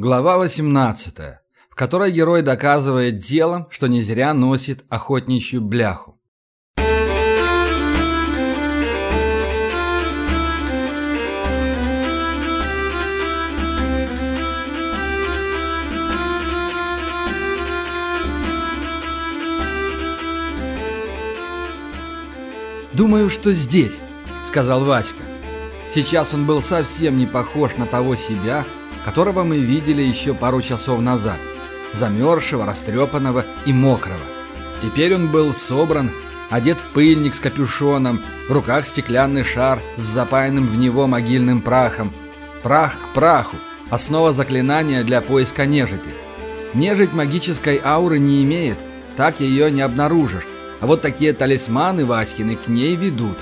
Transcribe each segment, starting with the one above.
Глава 18, в которой герой доказывает делом, что не зря носит охотничью бляху. «Думаю, что здесь», — сказал Васька. Сейчас он был совсем не похож на того себя, которого мы видели еще пару часов назад. Замерзшего, растрепанного и мокрого. Теперь он был собран, одет в пыльник с капюшоном, в руках стеклянный шар с запаянным в него могильным прахом. Прах к праху – основа заклинания для поиска нежити. Нежить магической ауры не имеет, так ее не обнаружишь, а вот такие талисманы Васькины к ней ведут.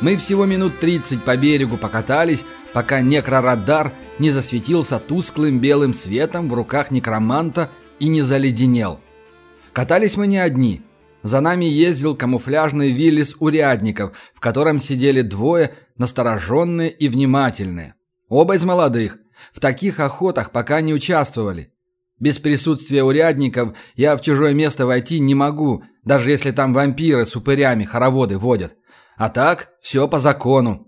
Мы всего минут 30 по берегу покатались, пока некрорадар не засветился тусклым белым светом в руках некроманта и не заледенел. Катались мы не одни. За нами ездил камуфляжный Виллис урядников, в котором сидели двое, настороженные и внимательные. Оба из молодых. В таких охотах пока не участвовали. Без присутствия урядников я в чужое место войти не могу, даже если там вампиры с упырями хороводы водят. А так, все по закону.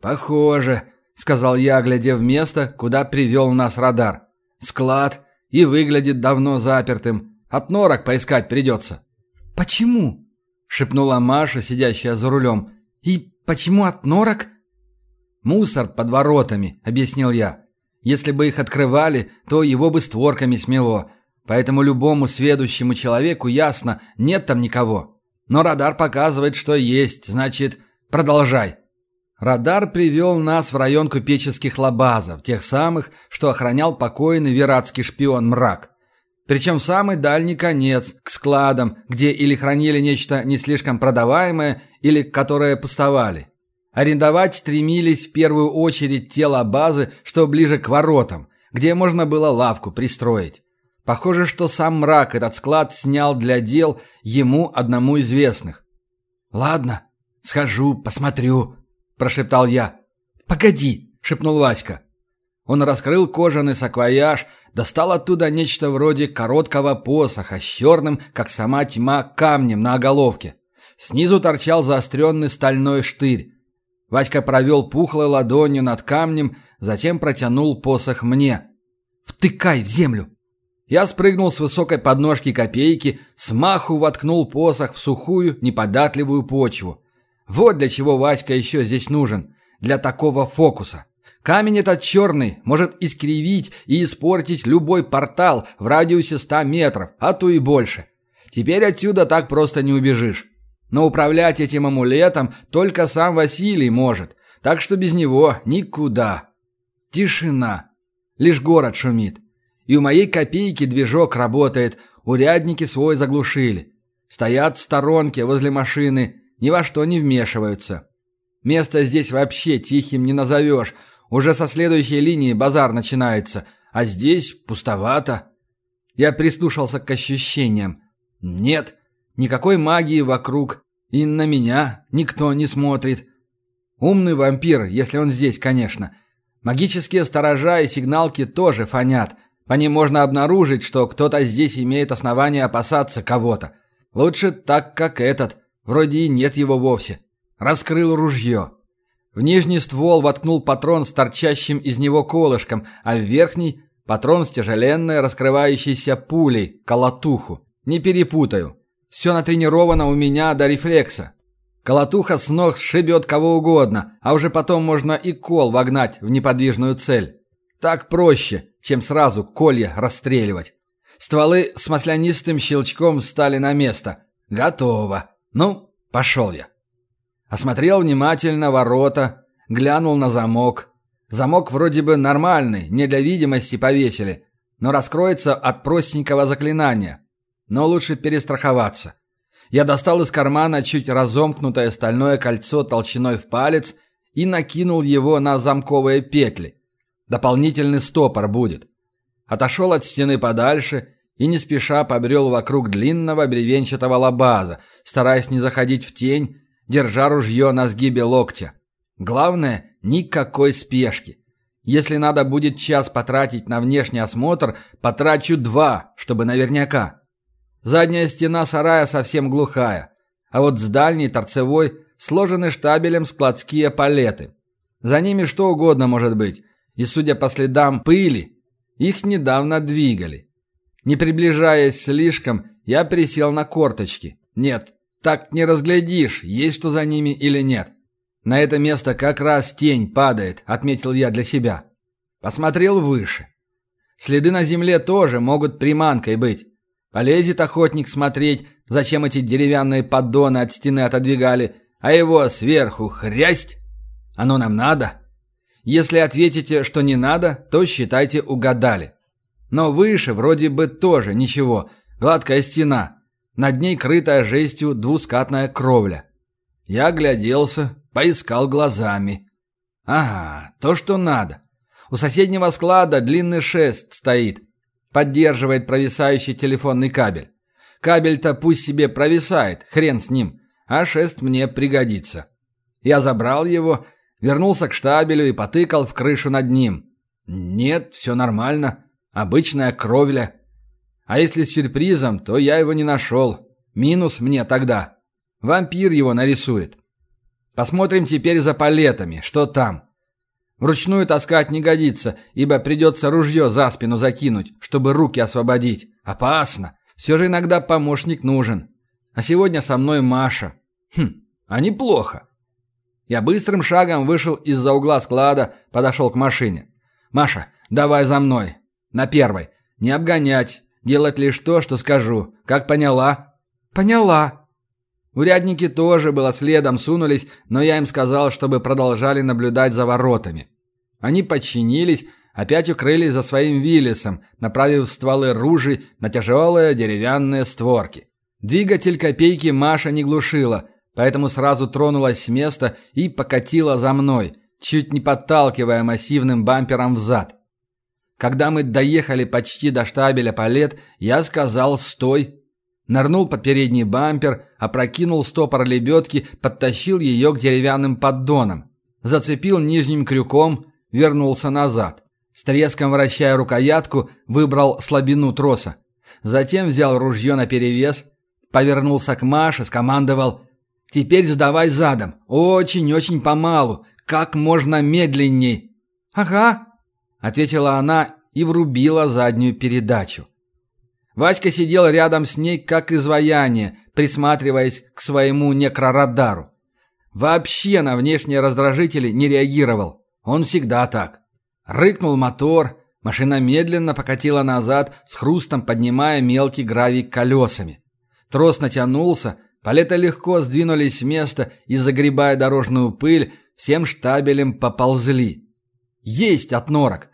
«Похоже», — сказал я, глядя в место, куда привел нас радар. «Склад и выглядит давно запертым. От норок поискать придется». «Почему?» — шепнула Маша, сидящая за рулем. «И почему от норок?» «Мусор под воротами», — объяснил я. «Если бы их открывали, то его бы створками смело. Поэтому любому сведущему человеку ясно, нет там никого. Но радар показывает, что есть, значит, продолжай». Радар привел нас в район купеческих лабазов, тех самых, что охранял покойный вератский шпион Мрак. Причем самый дальний конец, к складам, где или хранили нечто не слишком продаваемое, или которое пустовали. Арендовать стремились в первую очередь те лабазы, что ближе к воротам, где можно было лавку пристроить. Похоже, что сам мрак этот склад снял для дел ему одному известных. «Ладно, схожу, посмотрю», – прошептал я. «Погоди», – шепнул Васька. Он раскрыл кожаный саквояж, достал оттуда нечто вроде короткого посоха с черным, как сама тьма, камнем на оголовке. Снизу торчал заостренный стальной штырь. Васька провел пухлой ладонью над камнем, затем протянул посох мне. «Втыкай в землю!» Я спрыгнул с высокой подножки копейки, смаху воткнул посох в сухую, неподатливую почву. Вот для чего Васька еще здесь нужен. Для такого фокуса. Камень этот черный может искривить и испортить любой портал в радиусе ста метров, а то и больше. Теперь отсюда так просто не убежишь. Но управлять этим амулетом только сам Василий может, так что без него никуда. Тишина. Лишь город шумит. И у моей копейки движок работает, урядники свой заглушили. Стоят в сторонке возле машины, ни во что не вмешиваются. Место здесь вообще тихим не назовешь. Уже со следующей линии базар начинается, а здесь пустовато. Я прислушался к ощущениям. Нет, никакой магии вокруг, и на меня никто не смотрит. Умный вампир, если он здесь, конечно. Магические сторожа и сигналки тоже фонят – по ним можно обнаружить, что кто-то здесь имеет основания опасаться кого-то. Лучше так, как этот. Вроде и нет его вовсе. Раскрыл ружье. В нижний ствол воткнул патрон с торчащим из него колышком, а в верхний – патрон с тяжеленной, раскрывающейся пулей, колотуху. Не перепутаю. Все натренировано у меня до рефлекса. Колотуха с ног сшибет кого угодно, а уже потом можно и кол вогнать в неподвижную цель. Так проще, чем сразу колья расстреливать. Стволы с маслянистым щелчком встали на место. Готово. Ну, пошел я. Осмотрел внимательно ворота, глянул на замок. Замок вроде бы нормальный, не для видимости повесили, но раскроется от простенького заклинания. Но лучше перестраховаться. Я достал из кармана чуть разомкнутое стальное кольцо толщиной в палец и накинул его на замковые петли. Дополнительный стопор будет. Отошел от стены подальше и не спеша побрел вокруг длинного бревенчатого лабаза, стараясь не заходить в тень, держа ружье на сгибе локтя. Главное – никакой спешки. Если надо будет час потратить на внешний осмотр, потрачу два, чтобы наверняка. Задняя стена сарая совсем глухая, а вот с дальней торцевой сложены штабелем складские палеты. За ними что угодно может быть, и, судя по следам пыли, их недавно двигали. Не приближаясь слишком, я присел на корточки. Нет, так не разглядишь, есть что за ними или нет. На это место как раз тень падает, отметил я для себя. Посмотрел выше. Следы на земле тоже могут приманкой быть. Полезет охотник смотреть, зачем эти деревянные поддоны от стены отодвигали, а его сверху хрясть. Оно нам надо? Если ответите, что не надо, то считайте угадали. Но выше вроде бы тоже ничего. Гладкая стена. Над ней крытая жестью двускатная кровля. Я огляделся, поискал глазами. Ага, то, что надо. У соседнего склада длинный шест стоит. Поддерживает провисающий телефонный кабель. Кабель-то пусть себе провисает, хрен с ним. А шест мне пригодится. Я забрал его, вернулся к штабелю и потыкал в крышу над ним. Нет, все нормально. Обычная кровля. А если с сюрпризом, то я его не нашел. Минус мне тогда. Вампир его нарисует. Посмотрим теперь за палетами, что там. Вручную таскать не годится, ибо придется ружье за спину закинуть, чтобы руки освободить. Опасно. Все же иногда помощник нужен. А сегодня со мной Маша. Хм, а неплохо. Я быстрым шагом вышел из-за угла склада, подошел к машине. «Маша, давай за мной. На первой. Не обгонять. Делать лишь то, что скажу. Как поняла?» «Поняла». Урядники тоже было следом сунулись, но я им сказал, чтобы продолжали наблюдать за воротами. Они подчинились, опять укрылись за своим Виллисом, направив стволы ружей на тяжелые деревянные створки. Двигатель копейки Маша не глушила, поэтому сразу тронулась с места и покатила за мной, чуть не подталкивая массивным бампером взад. Когда мы доехали почти до штабеля палет, я сказал «стой». Нырнул под передний бампер, опрокинул стопор лебедки, подтащил ее к деревянным поддонам. Зацепил нижним крюком, вернулся назад. С треском вращая рукоятку, выбрал слабину троса. Затем взял ружье наперевес, повернулся к Маше, скомандовал «Теперь сдавай задом, очень-очень помалу, как можно медленней». «Ага», ответила она и врубила заднюю передачу. Васька сидел рядом с ней, как изваяние, присматриваясь к своему некрорадару. Вообще на внешние раздражители не реагировал. Он всегда так. Рыкнул мотор, машина медленно покатила назад, с хрустом поднимая мелкий гравий колесами. Трос натянулся, палеты легко сдвинулись с места и, загребая дорожную пыль, всем штабелем поползли. Есть от норок.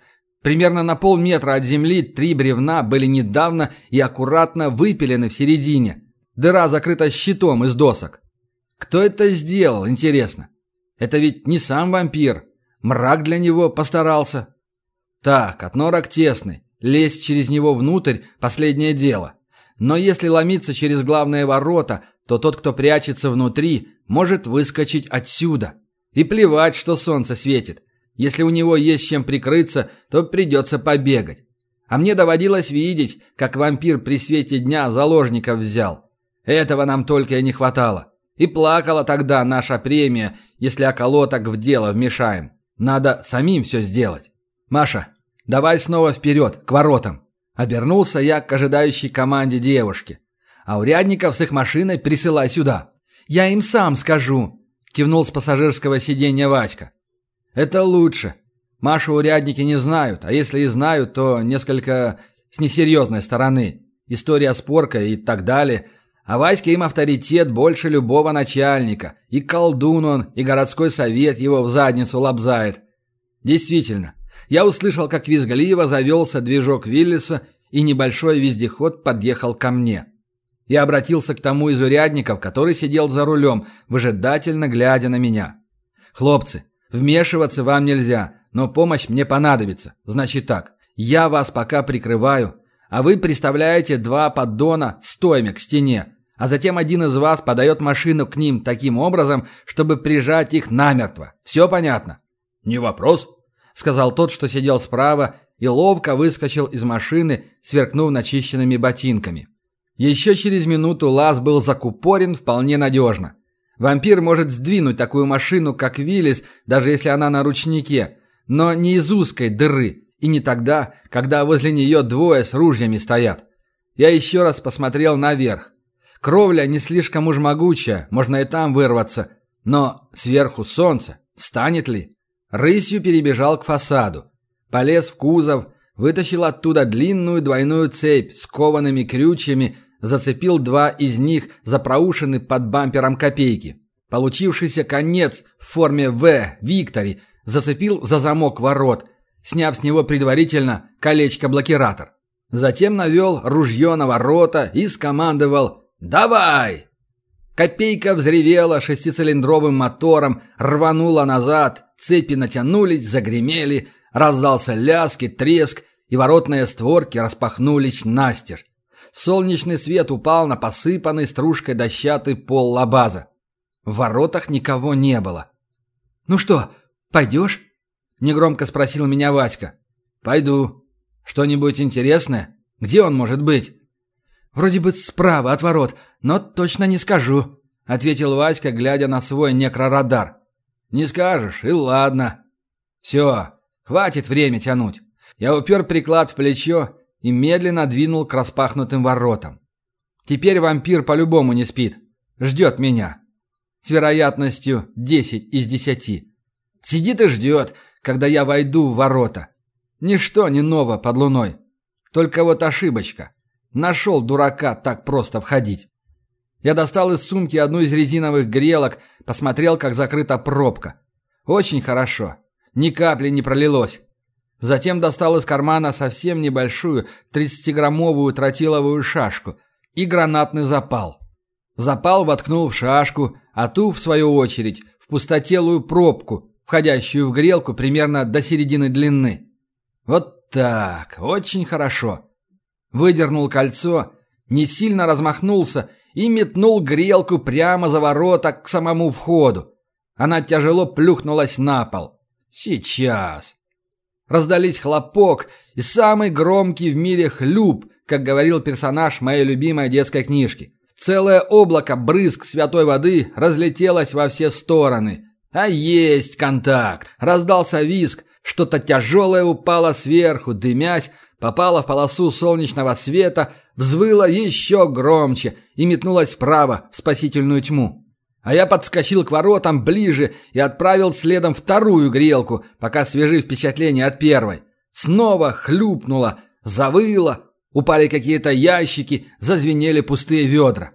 Примерно на полметра от земли три бревна были недавно и аккуратно выпилены в середине. Дыра закрыта щитом из досок. Кто это сделал, интересно? Это ведь не сам вампир. Мрак для него постарался. Так, от норок тесный. Лезть через него внутрь – последнее дело. Но если ломиться через главные ворота, то тот, кто прячется внутри, может выскочить отсюда. И плевать, что солнце светит. Если у него есть чем прикрыться, то придется побегать. А мне доводилось видеть, как вампир при свете дня заложников взял. Этого нам только и не хватало. И плакала тогда наша премия, если околоток в дело вмешаем. Надо самим все сделать. Маша, давай снова вперед, к воротам. Обернулся я к ожидающей команде девушки. А урядников с их машиной присылай сюда. Я им сам скажу, кивнул с пассажирского сиденья Васька. Это лучше. Машу урядники не знают, а если и знают, то несколько с несерьезной стороны. История спорка и так далее. А Васька им авторитет больше любого начальника. И колдун он, и городской совет его в задницу лобзает. Действительно, я услышал, как визгливо завелся движок Виллиса, и небольшой вездеход подъехал ко мне. Я обратился к тому из урядников, который сидел за рулем, выжидательно глядя на меня. «Хлопцы, Вмешиваться вам нельзя, но помощь мне понадобится. Значит так, я вас пока прикрываю, а вы представляете два поддона стоями к стене, а затем один из вас подает машину к ним таким образом, чтобы прижать их намертво. Все понятно? Не вопрос. сказал тот, что сидел справа, и ловко выскочил из машины, сверкнув начищенными ботинками. Еще через минуту лаз был закупорен вполне надежно. Вампир может сдвинуть такую машину, как Виллис, даже если она на ручнике, но не из узкой дыры, и не тогда, когда возле нее двое с ружьями стоят. Я еще раз посмотрел наверх. Кровля не слишком уж могучая, можно и там вырваться, но сверху солнце, станет ли? Рысью перебежал к фасаду. Полез в кузов, вытащил оттуда длинную двойную цепь с коваными крючьями, зацепил два из них за проушины под бампером копейки. Получившийся конец в форме «В» Виктори зацепил за замок ворот, сняв с него предварительно колечко-блокиратор. Затем навел ружье на ворота и скомандовал «Давай!». Копейка взревела шестицилиндровым мотором, рванула назад, цепи натянулись, загремели, раздался лязг и треск, и воротные створки распахнулись настежь. Солнечный свет упал на посыпанный стружкой дощатый пол лабаза. В воротах никого не было. «Ну что, пойдешь?» — негромко спросил меня Васька. «Пойду. Что-нибудь интересное? Где он может быть?» «Вроде бы справа от ворот, но точно не скажу», — ответил Васька, глядя на свой некрорадар. «Не скажешь, и ладно. Все, хватит время тянуть». Я упер приклад в плечо и медленно двинул к распахнутым воротам. Теперь вампир по-любому не спит. Ждет меня. С вероятностью 10 из 10. Сидит и ждет, когда я войду в ворота. Ничто не ново под луной. Только вот ошибочка. Нашел дурака так просто входить. Я достал из сумки одну из резиновых грелок, посмотрел, как закрыта пробка. Очень хорошо. Ни капли не пролилось. Затем достал из кармана совсем небольшую 30-граммовую тротиловую шашку и гранатный запал. Запал воткнул в шашку, а ту, в свою очередь, в пустотелую пробку, входящую в грелку примерно до середины длины. Вот так, очень хорошо. Выдернул кольцо, не сильно размахнулся и метнул грелку прямо за ворота к самому входу. Она тяжело плюхнулась на пол. Сейчас. Раздались хлопок и самый громкий в мире хлюп, как говорил персонаж моей любимой детской книжки. Целое облако брызг святой воды разлетелось во все стороны. А есть контакт! Раздался визг, что-то тяжелое упало сверху, дымясь, попало в полосу солнечного света, взвыло еще громче и метнулось вправо, в спасительную тьму. А я подскочил к воротам ближе и отправил следом вторую грелку, пока свежи впечатления от первой. Снова хлюпнуло, завыло, упали какие-то ящики, зазвенели пустые ведра.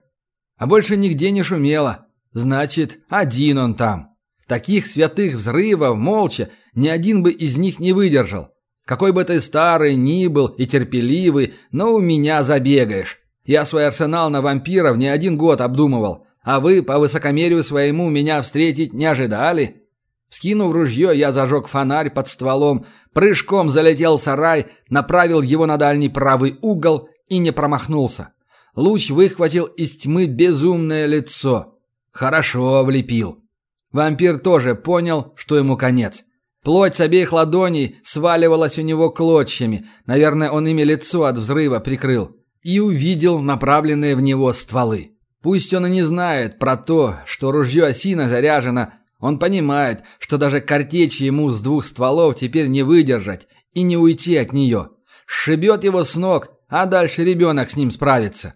А больше нигде не шумело. Значит, один он там. Таких святых взрывов, молча, ни один бы из них не выдержал. Какой бы ты старый ни был и терпеливый, но у меня забегаешь. Я свой арсенал на вампиров не один год обдумывал. А вы по высокомерию своему меня встретить не ожидали? Скинув ружье, я зажег фонарь под стволом, прыжком залетел в сарай, направил его на дальний правый угол и не промахнулся. Луч выхватил из тьмы безумное лицо. Хорошо влепил. Вампир тоже понял, что ему конец. Плоть с обеих ладоней сваливалась у него клочьями. Наверное, он ими лицо от взрыва прикрыл. И увидел направленные в него стволы. Пусть он и не знает про то, что ружье осина заряжено, он понимает, что даже картечь ему с двух стволов теперь не выдержать и не уйти от нее. Шибет его с ног, а дальше ребенок с ним справится.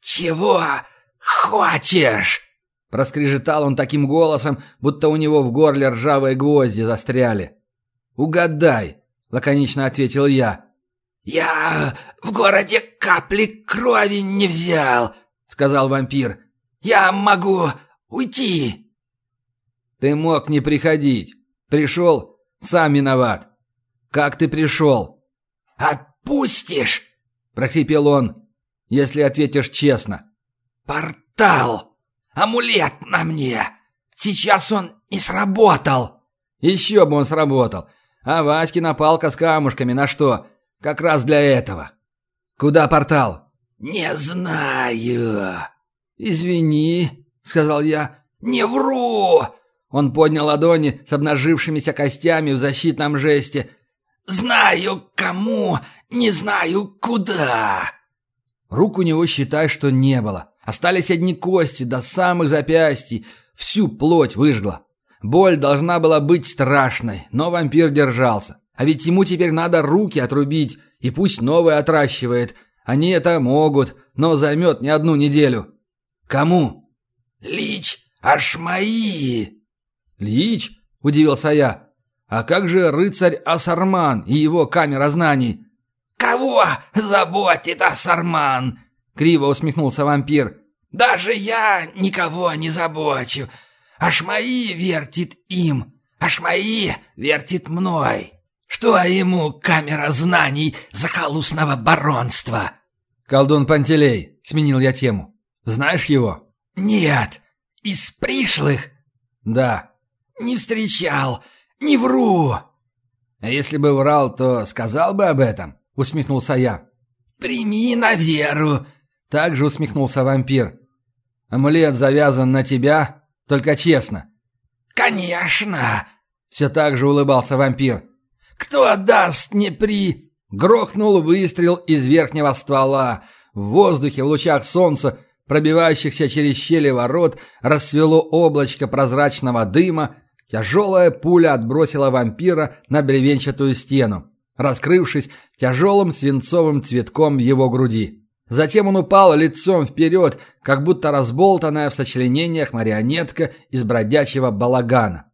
«Чего хочешь?» Проскрежетал он таким голосом, будто у него в горле ржавые гвозди застряли. «Угадай», — лаконично ответил я. «Я в городе капли крови не взял», сказал вампир. «Я могу уйти!» «Ты мог не приходить. Пришел, сам виноват. Как ты пришел?» «Отпустишь?» – прохрипел он, если ответишь честно. «Портал! Амулет на мне! Сейчас он не сработал!» «Еще бы он сработал! А Васькина палка с камушками на что? Как раз для этого!» «Куда портал?» «Не знаю». «Извини», — сказал я. «Не вру! Он поднял ладони с обнажившимися костями в защитном жесте. «Знаю кому, не знаю куда!» Рук у него, считай, что не было. Остались одни кости до самых запястий. Всю плоть выжгла. Боль должна была быть страшной, но вампир держался. А ведь ему теперь надо руки отрубить, и пусть новые отращивает. Они это могут, но займет не одну неделю. Кому? Лич, аж мои. Лич? Удивился я. А как же рыцарь Асарман и его камера знаний? Кого заботит Асарман? Криво усмехнулся вампир. Даже я никого не забочу. Аж мои вертит им, аж мои вертит мной. Что ему камера знаний захолустного баронства? Колдун Пантелей, сменил я тему. Знаешь его? Нет. Из пришлых? Да. Не встречал. Не вру. А если бы врал, то сказал бы об этом, усмехнулся я. Прими на веру. Также усмехнулся вампир. Амулет завязан на тебя, только честно. Конечно. Все так же улыбался вампир. Кто даст не при...» Грохнул выстрел из верхнего ствола. В воздухе, в лучах солнца, пробивающихся через щели ворот, расцвело облачко прозрачного дыма. Тяжелая пуля отбросила вампира на бревенчатую стену, раскрывшись тяжелым свинцовым цветком в его груди. Затем он упал лицом вперед, как будто разболтанная в сочленениях марионетка из бродячего балагана.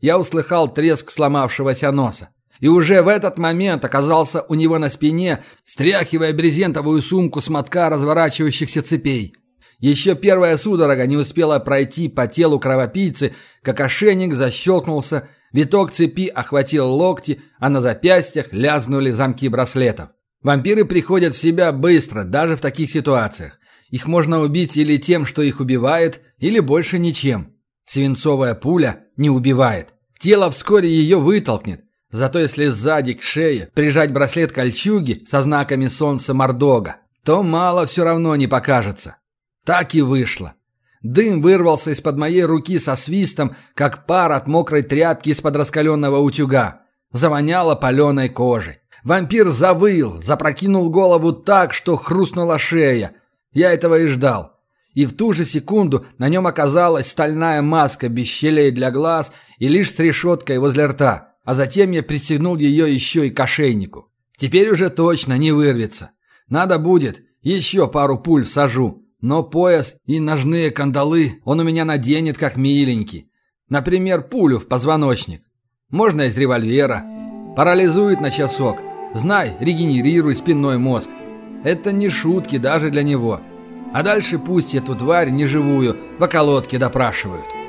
Я услыхал треск сломавшегося носа и уже в этот момент оказался у него на спине, стряхивая брезентовую сумку с мотка разворачивающихся цепей. Еще первая судорога не успела пройти по телу кровопийцы, как ошейник защелкнулся, виток цепи охватил локти, а на запястьях лязгнули замки браслетов. Вампиры приходят в себя быстро, даже в таких ситуациях. Их можно убить или тем, что их убивает, или больше ничем. Свинцовая пуля не убивает. Тело вскоре ее вытолкнет, Зато если сзади к шее прижать браслет кольчуги со знаками солнца Мордога, то мало все равно не покажется. Так и вышло. Дым вырвался из-под моей руки со свистом, как пар от мокрой тряпки из-под раскаленного утюга. Завоняло паленой кожей. Вампир завыл, запрокинул голову так, что хрустнула шея. Я этого и ждал. И в ту же секунду на нем оказалась стальная маска без щелей для глаз и лишь с решеткой возле рта а затем я пристегнул ее еще и к ошейнику. Теперь уже точно не вырвется. Надо будет, еще пару пуль сажу, но пояс и ножные кандалы он у меня наденет как миленький. Например, пулю в позвоночник. Можно из револьвера. Парализует на часок. Знай, регенерируй спинной мозг. Это не шутки даже для него. А дальше пусть эту тварь неживую в околотке допрашивают.